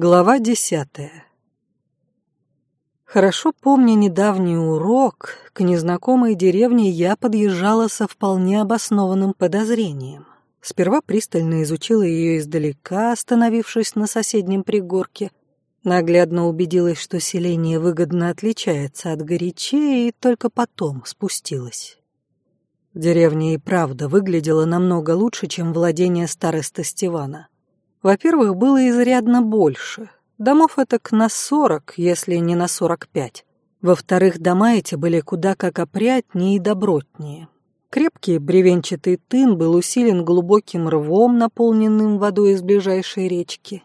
Глава десятая. Хорошо помня недавний урок, к незнакомой деревне я подъезжала со вполне обоснованным подозрением. Сперва пристально изучила ее издалека, остановившись на соседнем пригорке. Наглядно убедилась, что селение выгодно отличается от горячей, и только потом спустилась. Деревня и правда выглядела намного лучше, чем владение староста Стивана. Во-первых, было изрядно больше. Домов это к на сорок, если не на сорок пять. Во-вторых, дома эти были куда как опрятнее и добротнее. Крепкий бревенчатый тын был усилен глубоким рвом, наполненным водой из ближайшей речки.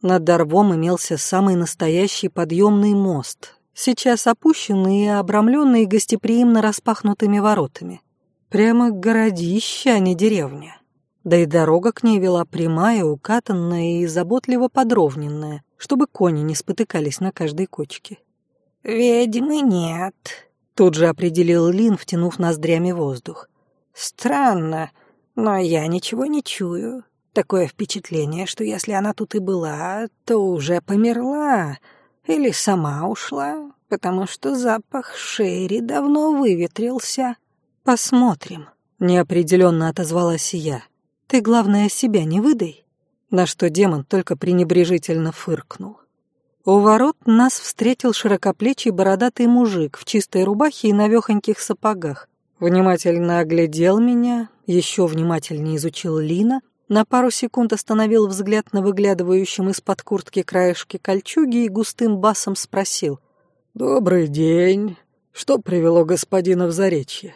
Над рвом имелся самый настоящий подъемный мост, сейчас опущенный и обрамленный гостеприимно распахнутыми воротами. Прямо городище, а не деревня. Да и дорога к ней вела прямая, укатанная и заботливо подровненная, чтобы кони не спотыкались на каждой кочке. «Ведьмы нет», — тут же определил Лин, втянув ноздрями воздух. «Странно, но я ничего не чую. Такое впечатление, что если она тут и была, то уже померла или сама ушла, потому что запах Шерри давно выветрился». «Посмотрим», — неопределенно отозвалась я. «Ты, главное, себя не выдай». На что демон только пренебрежительно фыркнул. У ворот нас встретил широкоплечий бородатый мужик в чистой рубахе и навехоньких сапогах. Внимательно оглядел меня, еще внимательнее изучил Лина, на пару секунд остановил взгляд на выглядывающем из-под куртки краешке кольчуги и густым басом спросил. «Добрый день. Что привело господина в Заречье?»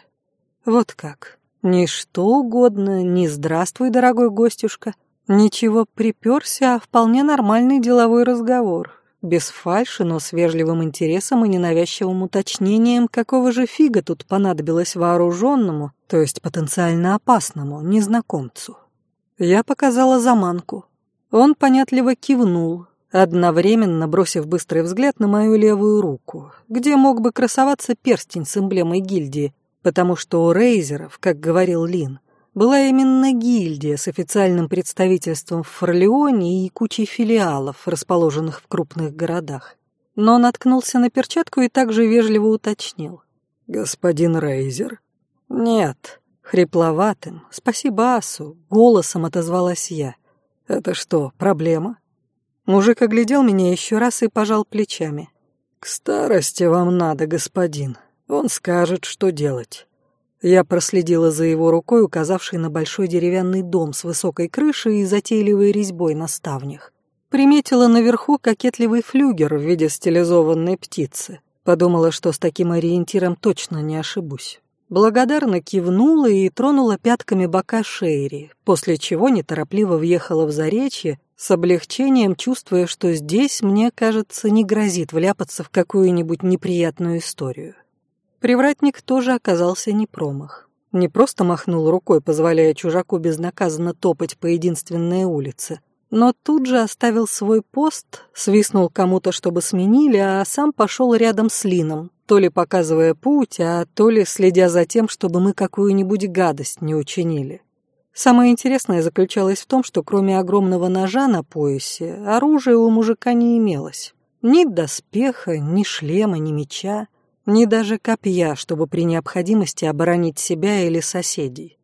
«Вот как. Ни что угодно, ни «здравствуй, дорогой гостюшка». Ничего приперся, а вполне нормальный деловой разговор. Без фальши, но с вежливым интересом и ненавязчивым уточнением, какого же фига тут понадобилось вооруженному, то есть потенциально опасному, незнакомцу. Я показала заманку. Он понятливо кивнул, одновременно бросив быстрый взгляд на мою левую руку, где мог бы красоваться перстень с эмблемой гильдии, потому что у рейзеров, как говорил Лин, была именно гильдия с официальным представительством в Форлеоне и кучей филиалов, расположенных в крупных городах. Но наткнулся на перчатку и также вежливо уточнил. «Господин Рейзер?» «Нет», — хрипловатым, спасибо Асу, голосом отозвалась я. «Это что, проблема?» Мужик оглядел меня еще раз и пожал плечами. «К старости вам надо, господин. Он скажет, что делать. Я проследила за его рукой, указавшей на большой деревянный дом с высокой крышей и затейливой резьбой на ставнях. Приметила наверху кокетливый флюгер в виде стилизованной птицы. Подумала, что с таким ориентиром точно не ошибусь. Благодарно кивнула и тронула пятками бока Шейри, после чего неторопливо въехала в заречье, с облегчением чувствуя, что здесь, мне кажется, не грозит вляпаться в какую-нибудь неприятную историю. Привратник тоже оказался не промах. Не просто махнул рукой, позволяя чужаку безнаказанно топать по единственной улице, но тут же оставил свой пост, свистнул кому-то, чтобы сменили, а сам пошел рядом с Лином, то ли показывая путь, а то ли следя за тем, чтобы мы какую-нибудь гадость не учинили. Самое интересное заключалось в том, что кроме огромного ножа на поясе, оружия у мужика не имелось. Ни доспеха, ни шлема, ни меча ни даже копья, чтобы при необходимости оборонить себя или соседей.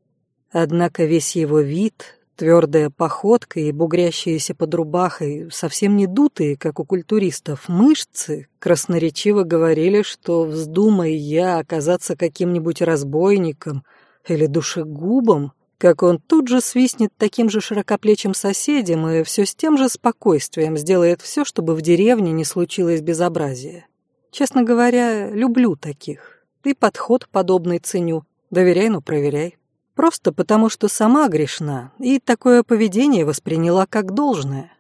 Однако весь его вид, твердая походка и бугрящиеся под рубахой, совсем не дутые, как у культуристов, мышцы, красноречиво говорили, что вздумай я оказаться каким-нибудь разбойником или душегубом, как он тут же свистнет таким же широкоплечим соседям и все с тем же спокойствием сделает все, чтобы в деревне не случилось безобразия. Честно говоря, люблю таких. И подход подобный ценю. Доверяй, но проверяй. Просто потому, что сама грешна, и такое поведение восприняла как должное.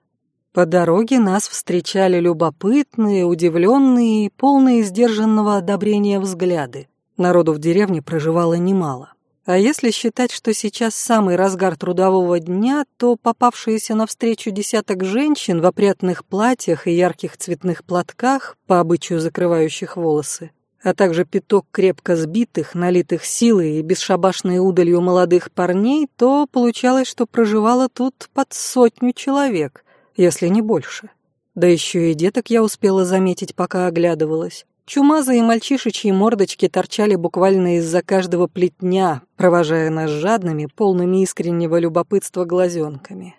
По дороге нас встречали любопытные, удивленные и полные сдержанного одобрения взгляды. Народу в деревне проживало немало. А если считать, что сейчас самый разгар трудового дня, то попавшиеся навстречу десяток женщин в опрятных платьях и ярких цветных платках, по обычаю закрывающих волосы, а также пяток крепко сбитых, налитых силой и бесшабашной удалью молодых парней, то получалось, что проживало тут под сотню человек, если не больше. Да еще и деток я успела заметить, пока оглядывалась. Чумазые мальчишечьи мордочки торчали буквально из-за каждого плетня, провожая нас жадными, полными искреннего любопытства глазенками.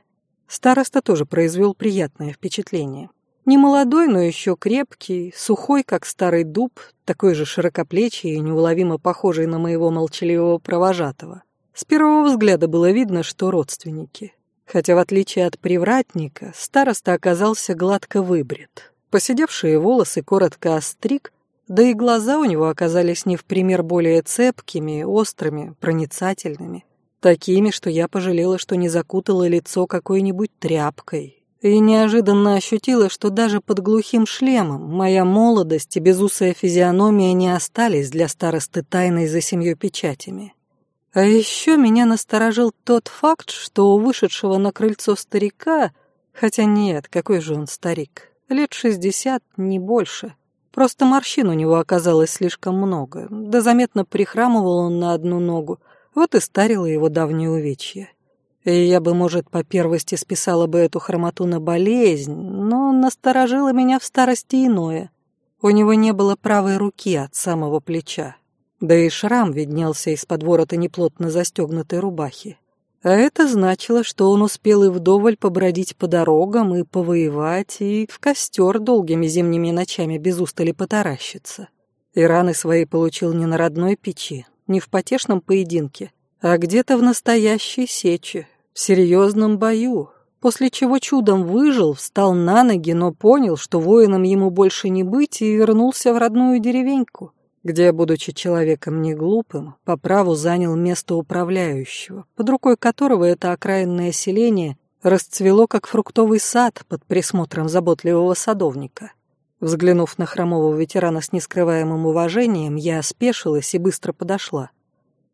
Староста тоже произвел приятное впечатление. Не молодой, но еще крепкий, сухой, как старый дуб, такой же широкоплечий и неуловимо похожий на моего молчаливого провожатого. С первого взгляда было видно, что родственники. Хотя, в отличие от привратника, староста оказался гладко выбрит. Посидевшие волосы коротко остриг, да и глаза у него оказались не в пример более цепкими, острыми, проницательными. Такими, что я пожалела, что не закутала лицо какой-нибудь тряпкой, и неожиданно ощутила, что даже под глухим шлемом моя молодость и безусая физиономия не остались для старосты тайной за семью печатями. А еще меня насторожил тот факт, что у вышедшего на крыльцо старика, хотя нет, какой же он старик, лет шестьдесят, не больше, просто морщин у него оказалось слишком много, да заметно прихрамывал он на одну ногу, вот и старило его давнее увечье. И я бы, может, по первости списала бы эту хромоту на болезнь, но насторожило меня в старости иное. У него не было правой руки от самого плеча. Да и шрам виднелся из-под ворота неплотно застегнутой рубахи. А это значило, что он успел и вдоволь побродить по дорогам, и повоевать, и в костер долгими зимними ночами без устали потаращиться. И раны свои получил не на родной печи, не в потешном поединке, а где-то в настоящей сече, в серьезном бою, после чего чудом выжил, встал на ноги, но понял, что воином ему больше не быть, и вернулся в родную деревеньку, где, будучи человеком неглупым, по праву занял место управляющего, под рукой которого это окраинное селение расцвело, как фруктовый сад под присмотром заботливого садовника. Взглянув на хромого ветерана с нескрываемым уважением, я спешилась и быстро подошла.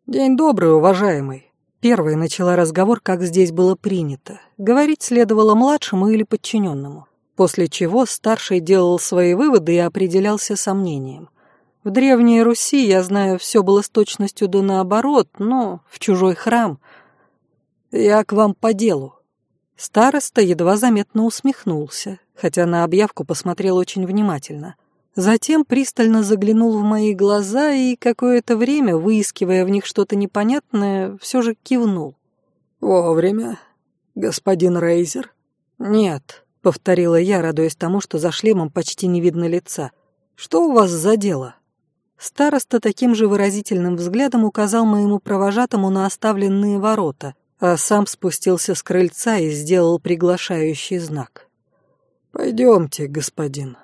«День добрый, уважаемый!» Первой начала разговор, как здесь было принято. Говорить следовало младшему или подчиненному. После чего старший делал свои выводы и определялся сомнением. В Древней Руси, я знаю, все было с точностью до наоборот, но в чужой храм. Я к вам по делу. Староста едва заметно усмехнулся, хотя на объявку посмотрел очень внимательно. Затем пристально заглянул в мои глаза и какое-то время, выискивая в них что-то непонятное, все же кивнул. «Вовремя, господин Рейзер?» «Нет», — повторила я, радуясь тому, что за шлемом почти не видно лица. «Что у вас за дело?» Староста таким же выразительным взглядом указал моему провожатому на оставленные ворота, а сам спустился с крыльца и сделал приглашающий знак. «Пойдемте, господин».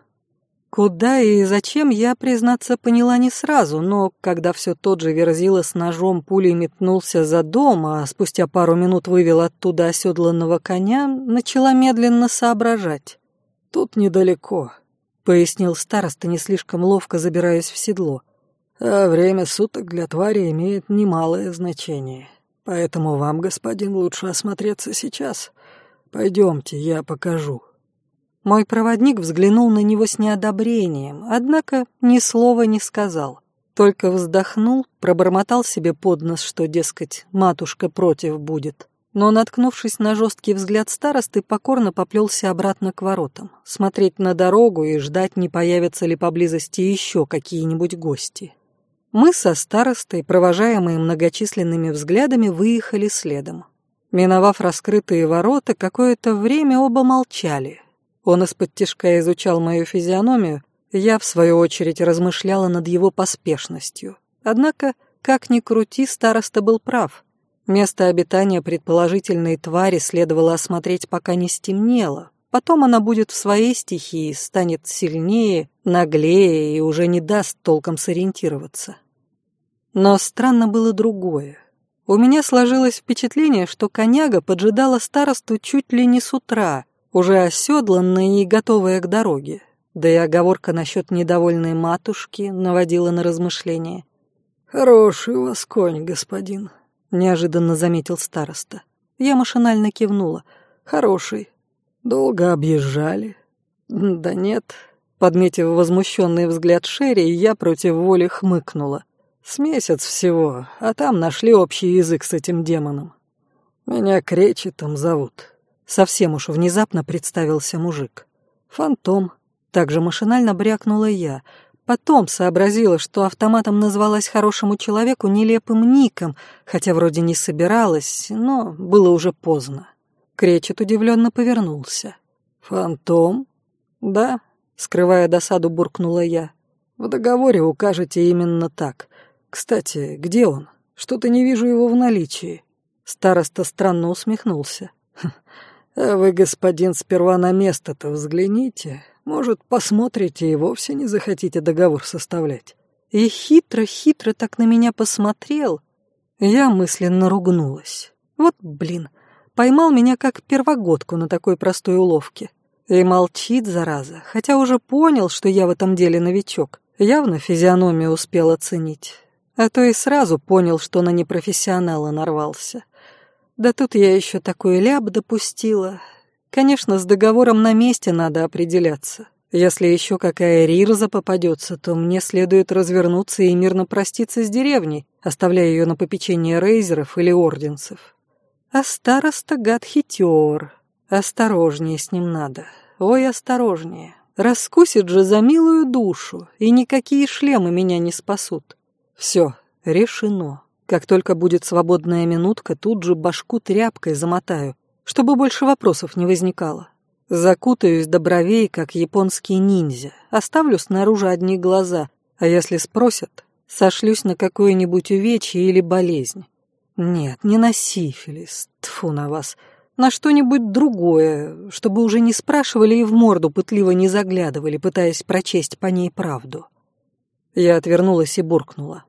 Куда и зачем, я, признаться, поняла не сразу, но когда все тот же Верзила с ножом пулей метнулся за дом, а спустя пару минут вывел оттуда оседланного коня, начала медленно соображать. «Тут недалеко», — пояснил староста, не слишком ловко забираясь в седло. «А время суток для твари имеет немалое значение. Поэтому вам, господин, лучше осмотреться сейчас. Пойдемте, я покажу». Мой проводник взглянул на него с неодобрением, однако ни слова не сказал. Только вздохнул, пробормотал себе под нос, что, дескать, матушка против будет. Но, наткнувшись на жесткий взгляд старосты, покорно поплелся обратно к воротам, смотреть на дорогу и ждать, не появятся ли поблизости еще какие-нибудь гости. Мы со старостой, провожаемые многочисленными взглядами, выехали следом. Миновав раскрытые ворота, какое-то время оба молчали, он из-под тишка изучал мою физиономию, я, в свою очередь, размышляла над его поспешностью. Однако, как ни крути, староста был прав. Место обитания предположительной твари следовало осмотреть, пока не стемнело. Потом она будет в своей стихии, станет сильнее, наглее и уже не даст толком сориентироваться. Но странно было другое. У меня сложилось впечатление, что коняга поджидала старосту чуть ли не с утра — уже оседланная и готовая к дороге. Да и оговорка насчет недовольной матушки наводила на размышления. «Хороший у вас конь, господин», — неожиданно заметил староста. Я машинально кивнула. «Хороший. Долго объезжали?» «Да нет», — подметив возмущенный взгляд Шерри, я против воли хмыкнула. «С месяц всего, а там нашли общий язык с этим демоном. Меня Кречетом зовут». Совсем уж внезапно представился мужик. Фантом. Также машинально брякнула я. Потом сообразила, что автоматом назвалась хорошему человеку нелепым ником, хотя вроде не собиралась, но было уже поздно. Кречет удивленно повернулся. «Фантом?» «Да», — скрывая досаду, буркнула я. «В договоре укажете именно так. Кстати, где он? Что-то не вижу его в наличии». Староста странно усмехнулся. «А вы, господин, сперва на место-то взгляните. Может, посмотрите и вовсе не захотите договор составлять». И хитро-хитро так на меня посмотрел. Я мысленно ругнулась. Вот блин, поймал меня как первогодку на такой простой уловке. И молчит, зараза, хотя уже понял, что я в этом деле новичок. Явно физиономию успел оценить. А то и сразу понял, что на непрофессионала нарвался. Да тут я еще такой ляп допустила. Конечно, с договором на месте надо определяться. Если еще какая рирза попадется, то мне следует развернуться и мирно проститься с деревней, оставляя ее на попечение рейзеров или орденцев. А староста гад хитер. Осторожнее с ним надо. Ой, осторожнее. Раскусит же за милую душу, и никакие шлемы меня не спасут. Все, решено. Как только будет свободная минутка, тут же башку тряпкой замотаю, чтобы больше вопросов не возникало. Закутаюсь до бровей, как японский ниндзя, оставлю снаружи одни глаза, а если спросят, сошлюсь на какое-нибудь увечье или болезнь. Нет, не на сифилис, тфу на вас, на что-нибудь другое, чтобы уже не спрашивали и в морду пытливо не заглядывали, пытаясь прочесть по ней правду. Я отвернулась и буркнула.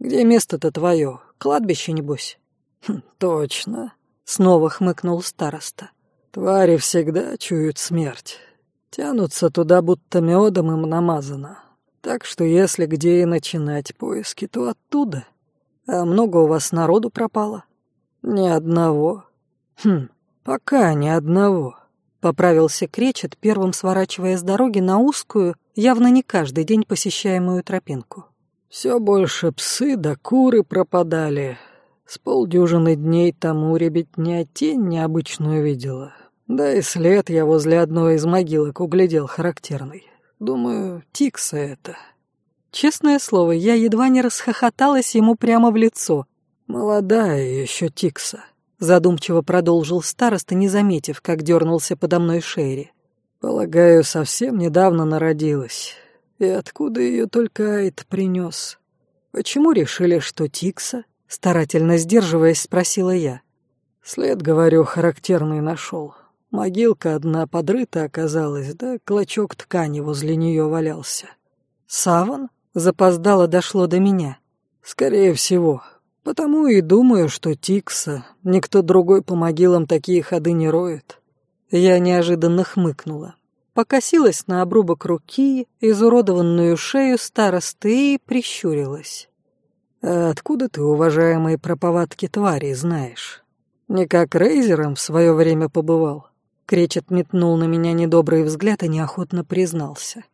«Где место-то твое? Кладбище, небось?» хм, «Точно», — снова хмыкнул староста. «Твари всегда чуют смерть. Тянутся туда, будто медом им намазано. Так что если где и начинать поиски, то оттуда. А много у вас народу пропало?» «Ни одного». «Хм, пока ни одного», — поправился Кречет, первым сворачивая с дороги на узкую, явно не каждый день посещаемую тропинку. Все больше псы да куры пропадали. С полдюжины дней тому ребятня тень необычную видела. Да и след я возле одной из могилок углядел характерный. Думаю, Тикса это. Честное слово, я едва не расхохоталась ему прямо в лицо. Молодая еще Тикса. Задумчиво продолжил староста, не заметив, как дернулся подо мной Шерри. Полагаю, совсем недавно народилась. И откуда ее только Айд принес? Почему решили, что Тикса? Старательно сдерживаясь, спросила я. След, говорю, характерный нашел. Могилка одна подрыта оказалась, да клочок ткани возле нее валялся. Саван? Запоздало дошло до меня. Скорее всего. Потому и думаю, что Тикса, никто другой по могилам такие ходы не роет. Я неожиданно хмыкнула покосилась на обрубок руки, изуродованную шею старосты и прищурилась. «А откуда ты, уважаемые проповадки твари, знаешь? Не как рейзером в свое время побывал?» Кречет метнул на меня недобрый взгляд и неохотно признался.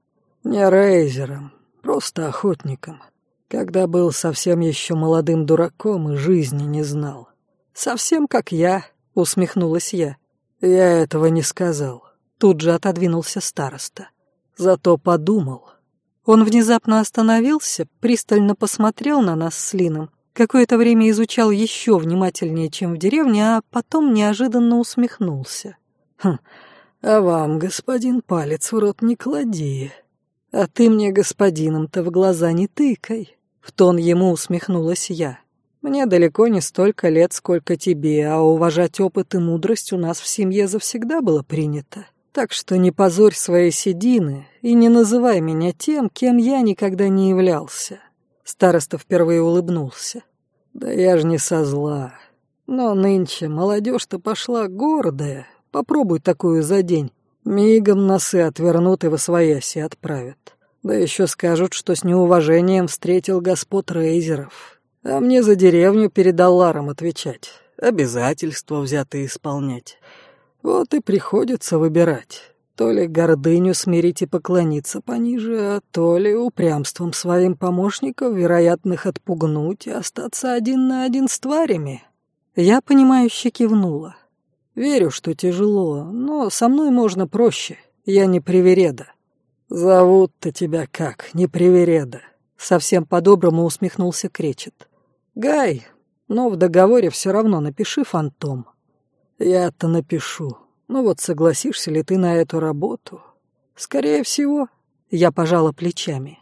«Не рейзером, просто охотником. Когда был совсем еще молодым дураком и жизни не знал. Совсем как я», — усмехнулась я. «Я этого не сказал. Тут же отодвинулся староста. Зато подумал. Он внезапно остановился, пристально посмотрел на нас с Лином, какое-то время изучал еще внимательнее, чем в деревне, а потом неожиданно усмехнулся. «Хм, а вам, господин, палец в рот не клади. А ты мне господином-то в глаза не тыкай». В тон ему усмехнулась я. «Мне далеко не столько лет, сколько тебе, а уважать опыт и мудрость у нас в семье завсегда было принято. Так что не позорь свои седины и не называй меня тем, кем я никогда не являлся. Староста впервые улыбнулся. Да я ж не со зла. Но нынче молодежь-то пошла гордая. Попробуй такую за день. Мигом носы отвернут и восвояси отправят. Да еще скажут, что с неуважением встретил господ Рейзеров. А мне за деревню перед Алларом отвечать. Обязательства взятые исполнять. Вот и приходится выбирать. То ли гордыню смирить и поклониться пониже, а то ли упрямством своим помощников вероятных отпугнуть и остаться один на один с тварями. Я, понимающе кивнула. Верю, что тяжело, но со мной можно проще. Я не привереда». «Зовут-то тебя как, не привереда?» Совсем по-доброму усмехнулся Кречет. «Гай, но в договоре все равно напиши фантом». «Я-то напишу. Ну вот согласишься ли ты на эту работу?» «Скорее всего». Я пожала плечами.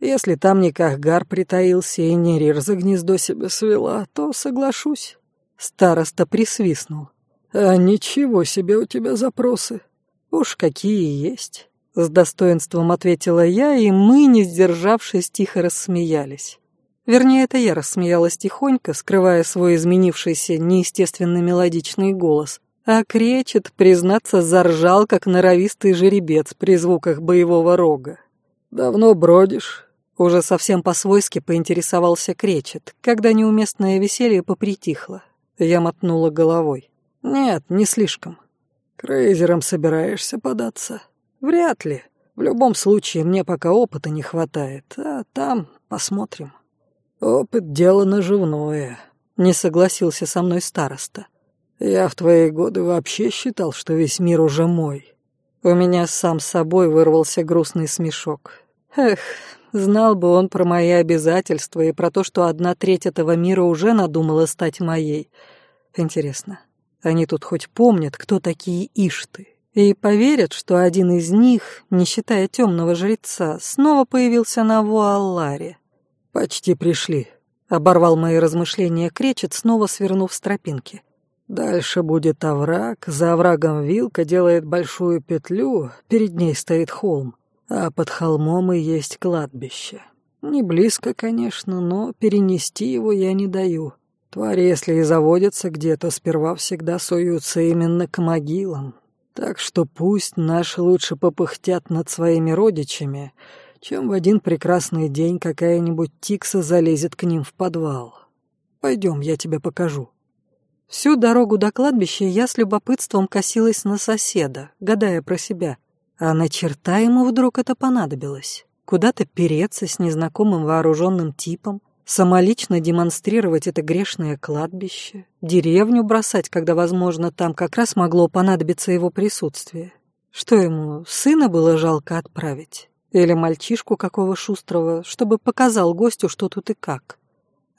«Если там не Кахгар притаился и не Рир за гнездо себе свела, то соглашусь». Староста присвистнул. «А ничего себе у тебя запросы. Уж какие есть». С достоинством ответила я, и мы, не сдержавшись, тихо рассмеялись. Вернее, это я рассмеялась тихонько, скрывая свой изменившийся, неестественно мелодичный голос. А кречет, признаться, заржал, как норовистый жеребец при звуках боевого рога. «Давно бродишь?» Уже совсем по-свойски поинтересовался кречет, когда неуместное веселье попритихло. Я мотнула головой. «Нет, не слишком. Крейзером собираешься податься?» «Вряд ли. В любом случае, мне пока опыта не хватает, а там посмотрим». «Опыт — дело наживное», — не согласился со мной староста. «Я в твои годы вообще считал, что весь мир уже мой». У меня сам собой вырвался грустный смешок. Эх, знал бы он про мои обязательства и про то, что одна треть этого мира уже надумала стать моей. Интересно, они тут хоть помнят, кто такие Ишты? И поверят, что один из них, не считая темного жреца, снова появился на Вуалларе. «Почти пришли», — оборвал мои размышления кречет, снова свернув с тропинки. «Дальше будет овраг, за оврагом вилка делает большую петлю, перед ней стоит холм, а под холмом и есть кладбище. Не близко, конечно, но перенести его я не даю. Твари, если и заводятся где-то, сперва всегда суются именно к могилам. Так что пусть наши лучше попыхтят над своими родичами, чем в один прекрасный день какая-нибудь тикса залезет к ним в подвал. Пойдем, я тебе покажу». Всю дорогу до кладбища я с любопытством косилась на соседа, гадая про себя. А на черта ему вдруг это понадобилось? Куда-то переться с незнакомым вооруженным типом, самолично демонстрировать это грешное кладбище, деревню бросать, когда, возможно, там как раз могло понадобиться его присутствие. Что ему, сына было жалко отправить? Или мальчишку какого шустрого, чтобы показал гостю, что тут и как.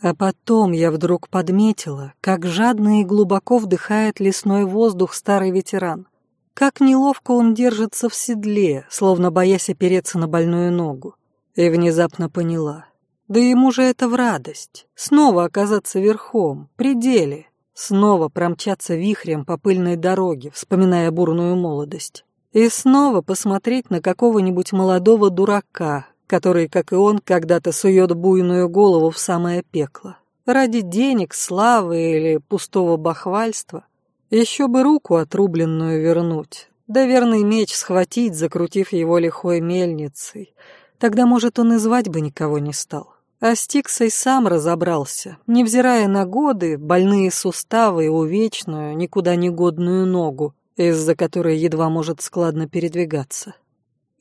А потом я вдруг подметила, как жадно и глубоко вдыхает лесной воздух старый ветеран. Как неловко он держится в седле, словно боясь опереться на больную ногу. И внезапно поняла. Да ему же это в радость. Снова оказаться верхом, при деле. Снова промчаться вихрем по пыльной дороге, вспоминая бурную молодость. И снова посмотреть на какого-нибудь молодого дурака, который, как и он, когда-то сует буйную голову в самое пекло. Ради денег, славы или пустого бахвальства. Еще бы руку отрубленную вернуть, да верный меч схватить, закрутив его лихой мельницей. Тогда, может, он и звать бы никого не стал. А Стиксой сам разобрался, невзирая на годы, больные суставы и увечную, никуда не годную ногу, из-за которой едва может складно передвигаться.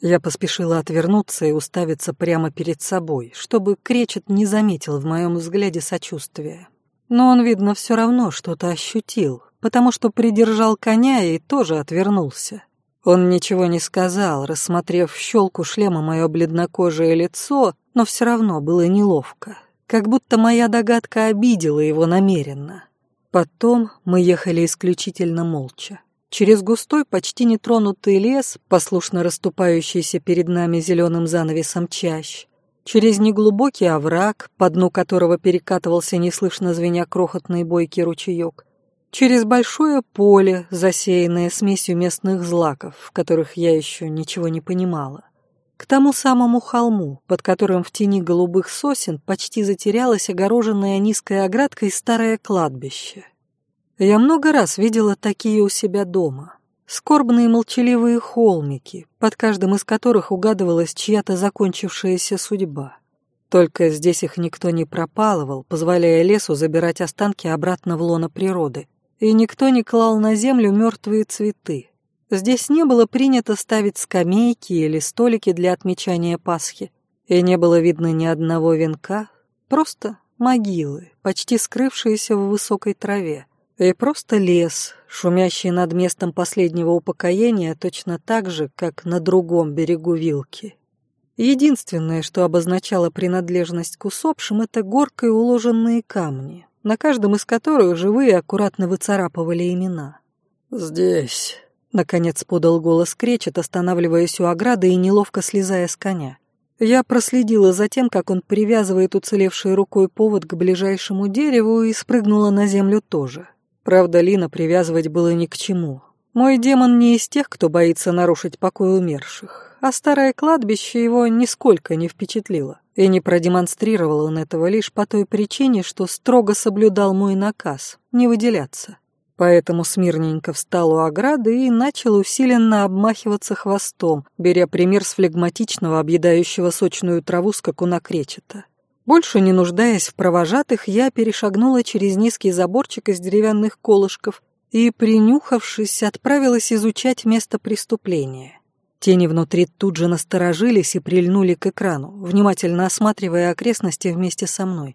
Я поспешила отвернуться и уставиться прямо перед собой, чтобы Кречет не заметил в моем взгляде сочувствия. Но он, видно, все равно что-то ощутил, потому что придержал коня и тоже отвернулся. Он ничего не сказал, рассмотрев в щелку шлема мое бледнокожее лицо, но все равно было неловко, как будто моя догадка обидела его намеренно. Потом мы ехали исключительно молча. Через густой, почти нетронутый лес, послушно расступающийся перед нами зеленым занавесом чащ, через неглубокий овраг, по дну которого перекатывался неслышно звеня крохотный бойкий ручеек, через большое поле, засеянное смесью местных злаков, в которых я еще ничего не понимала, к тому самому холму, под которым в тени голубых сосен почти затерялось огороженное низкой оградкой старое кладбище — я много раз видела такие у себя дома. Скорбные молчаливые холмики, под каждым из которых угадывалась чья-то закончившаяся судьба. Только здесь их никто не пропалывал, позволяя лесу забирать останки обратно в лоно природы. И никто не клал на землю мертвые цветы. Здесь не было принято ставить скамейки или столики для отмечания Пасхи. И не было видно ни одного венка, просто могилы, почти скрывшиеся в высокой траве. И просто лес, шумящий над местом последнего упокоения точно так же, как на другом берегу Вилки. Единственное, что обозначало принадлежность к усопшим, это горкой уложенные камни, на каждом из которых живые аккуратно выцарапывали имена. «Здесь», — наконец подал голос Кречет, останавливаясь у ограды и неловко слезая с коня. Я проследила за тем, как он привязывает уцелевшей рукой повод к ближайшему дереву и спрыгнула на землю тоже. Правда, Лина привязывать было ни к чему. Мой демон не из тех, кто боится нарушить покой умерших а старое кладбище его нисколько не впечатлило. И не продемонстрировал он этого лишь по той причине, что строго соблюдал мой наказ — не выделяться. Поэтому смирненько встал у ограды и начал усиленно обмахиваться хвостом, беря пример с флегматичного, объедающего сочную траву скакуна кречета. Больше не нуждаясь в провожатых, я перешагнула через низкий заборчик из деревянных колышков и, принюхавшись, отправилась изучать место преступления. Тени внутри тут же насторожились и прильнули к экрану, внимательно осматривая окрестности вместе со мной.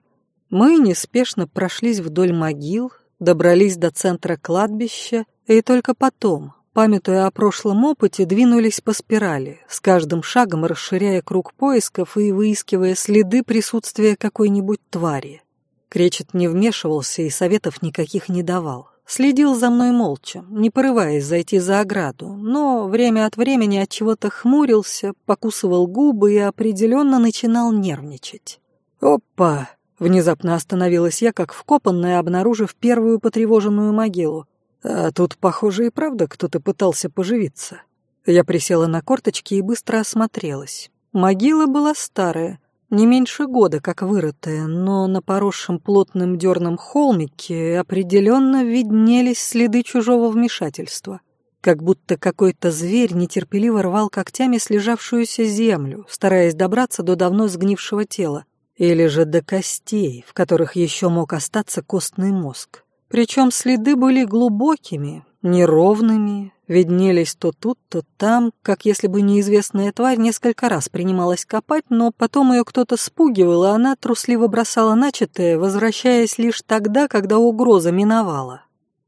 Мы неспешно прошлись вдоль могил, добрались до центра кладбища и только потом, памятуя о прошлом опыте, двинулись по спирали, с каждым шагом расширяя круг поисков и выискивая следы присутствия какой-нибудь твари. Кречет не вмешивался и советов никаких не давал. Следил за мной молча, не порываясь зайти за ограду, но время от времени от чего-то хмурился, покусывал губы и определенно начинал нервничать. «Опа!» — внезапно остановилась я, как вкопанная, обнаружив первую потревоженную могилу. «А тут, похоже, и правда кто-то пытался поживиться». Я присела на корточки и быстро осмотрелась. Могила была старая, не меньше года, как вырытая, но на поросшем плотным дерном холмике определенно виднелись следы чужого вмешательства. Как будто какой-то зверь нетерпеливо рвал когтями слежавшуюся землю, стараясь добраться до давно сгнившего тела, или же до костей, в которых еще мог остаться костный мозг. Причем следы были глубокими, неровными, виднелись то тут, то там, как если бы неизвестная тварь несколько раз принималась копать, но потом ее кто-то спугивал, и она трусливо бросала начатое, возвращаясь лишь тогда, когда угроза миновала.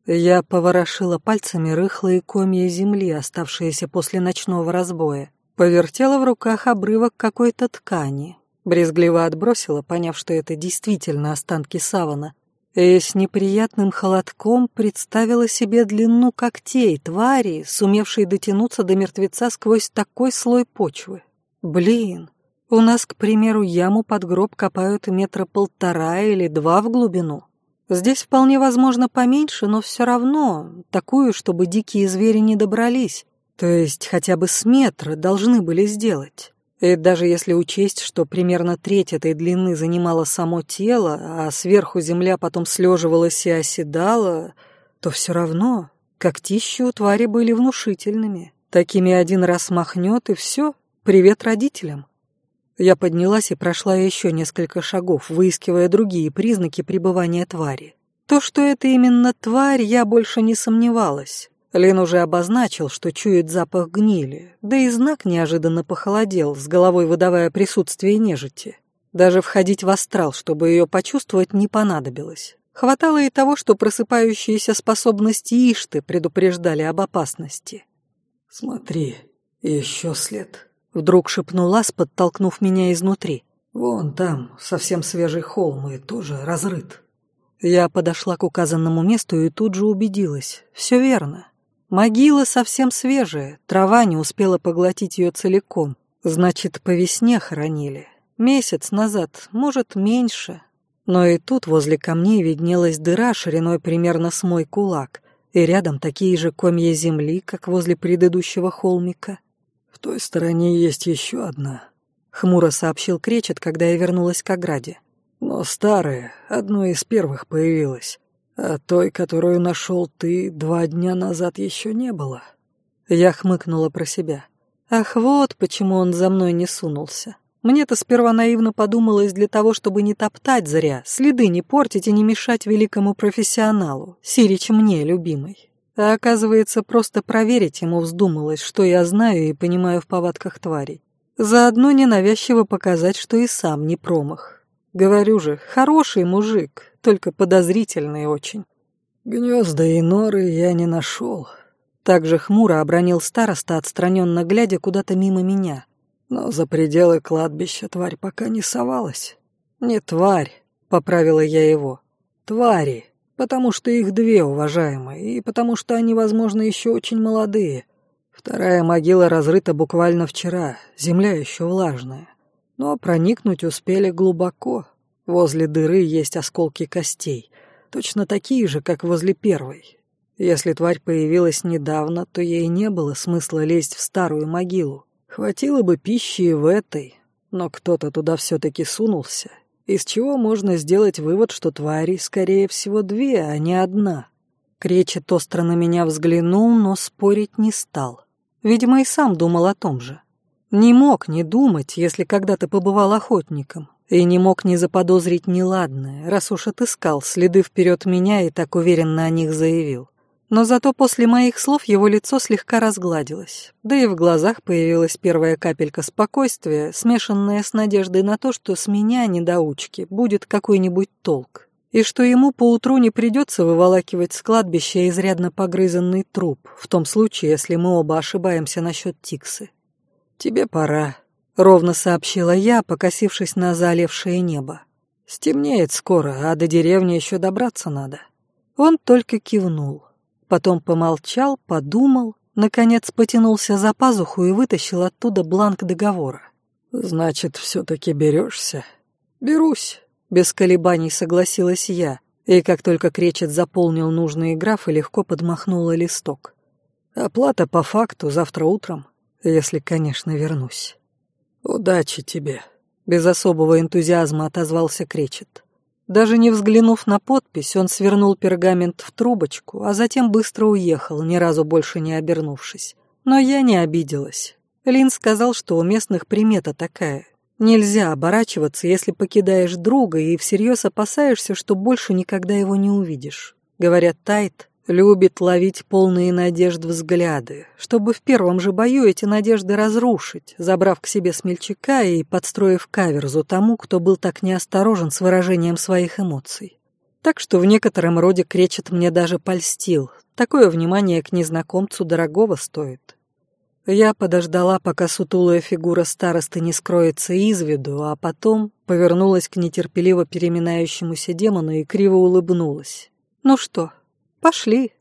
Я поворошила пальцами рыхлые комья земли, оставшиеся после ночного разбоя. Повертела в руках обрывок какой-то ткани. Брезгливо отбросила, поняв, что это действительно останки савана, и с неприятным холодком представила себе длину когтей твари, сумевшей дотянуться до мертвеца сквозь такой слой почвы. Блин, у нас, к примеру, яму под гроб копают метра полтора или два в глубину. Здесь вполне возможно поменьше, но все равно такую, чтобы дикие звери не добрались. То есть хотя бы с метра должны были сделать. И даже если учесть, что примерно треть этой длины занимало само тело, а сверху земля потом слеживалась и оседала, то все равно когтища у твари были внушительными. Такими один раз махнет, и все, привет родителям. Я поднялась и прошла еще несколько шагов, выискивая другие признаки пребывания твари. То, что это именно тварь, я больше не сомневалась. Лен уже обозначил, что чует запах гнили, да и знак неожиданно похолодел, с головой выдавая присутствие нежити. Даже входить в астрал, чтобы ее почувствовать, не понадобилось. Хватало и того, что просыпающиеся способности Ишты предупреждали об опасности. «Смотри, еще след», — вдруг шепнул Ас, подтолкнув меня изнутри. «Вон там совсем свежий холм и тоже разрыт». Я подошла к указанному месту и тут же убедилась. Все верно. Могила совсем свежая, трава не успела поглотить ее целиком. Значит, по весне хоронили. Месяц назад, может, меньше. Но и тут возле камней виднелась дыра шириной примерно с мой кулак, и рядом такие же комья земли, как возле предыдущего холмика. «В той стороне есть еще одна», — хмуро сообщил Кречет, когда я вернулась к ограде. «Но старая, одно из первых появилась. А той, которую нашел ты, два дня назад еще не было. Я хмыкнула про себя. Ах, вот почему он за мной не сунулся. Мне-то сперва наивно подумалось для того, чтобы не топтать зря, следы не портить и не мешать великому профессионалу, Сирич мне, любимый. А оказывается, просто проверить ему вздумалось, что я знаю и понимаю в повадках тварей. Заодно ненавязчиво показать, что и сам не промах. Говорю же, хороший мужик, только подозрительный очень. Гнезда и норы я не нашел. Также хмуро обронил староста, отстраненно глядя куда-то мимо меня. Но за пределы кладбища тварь пока не совалась. Не тварь, поправила я его. Твари, потому что их две, уважаемые, и потому что они, возможно, еще очень молодые. Вторая могила разрыта буквально вчера, земля еще влажная. Но проникнуть успели глубоко. Возле дыры есть осколки костей, точно такие же, как возле первой. Если тварь появилась недавно, то ей не было смысла лезть в старую могилу. Хватило бы пищи и в этой, но кто-то туда все-таки сунулся, из чего можно сделать вывод, что тварей, скорее всего, две, а не одна. Кречет остро на меня взглянул, но спорить не стал. Видимо, и сам думал о том же. Не мог не думать, если когда-то побывал охотником, и не мог не заподозрить неладное, раз уж отыскал следы вперед меня и так уверенно о них заявил. Но зато после моих слов его лицо слегка разгладилось, да и в глазах появилась первая капелька спокойствия, смешанная с надеждой на то, что с меня, недоучки, будет какой-нибудь толк, и что ему поутру не придется выволакивать с кладбища изрядно погрызанный труп, в том случае, если мы оба ошибаемся насчет Тиксы. «Тебе пора», — ровно сообщила я, покосившись на залившее небо. «Стемнеет скоро, а до деревни еще добраться надо». Он только кивнул. Потом помолчал, подумал, наконец потянулся за пазуху и вытащил оттуда бланк договора. «Значит, все-таки берешься?» «Берусь», — без колебаний согласилась я, и как только Кречет заполнил нужные графы, легко подмахнула листок. «Оплата по факту завтра утром, если, конечно, вернусь». «Удачи тебе», — без особого энтузиазма отозвался Кречет. Даже не взглянув на подпись, он свернул пергамент в трубочку, а затем быстро уехал, ни разу больше не обернувшись. Но я не обиделась. Лин сказал, что у местных примета такая. Нельзя оборачиваться, если покидаешь друга и всерьез опасаешься, что больше никогда его не увидишь. Говорят, Тайт Любит ловить полные надежд взгляды, чтобы в первом же бою эти надежды разрушить, забрав к себе смельчака и подстроив каверзу тому, кто был так неосторожен с выражением своих эмоций. Так что в некотором роде кречет мне даже польстил. Такое внимание к незнакомцу дорогого стоит. Я подождала, пока сутулая фигура старосты не скроется из виду, а потом повернулась к нетерпеливо переминающемуся демону и криво улыбнулась. «Ну что, Пошли.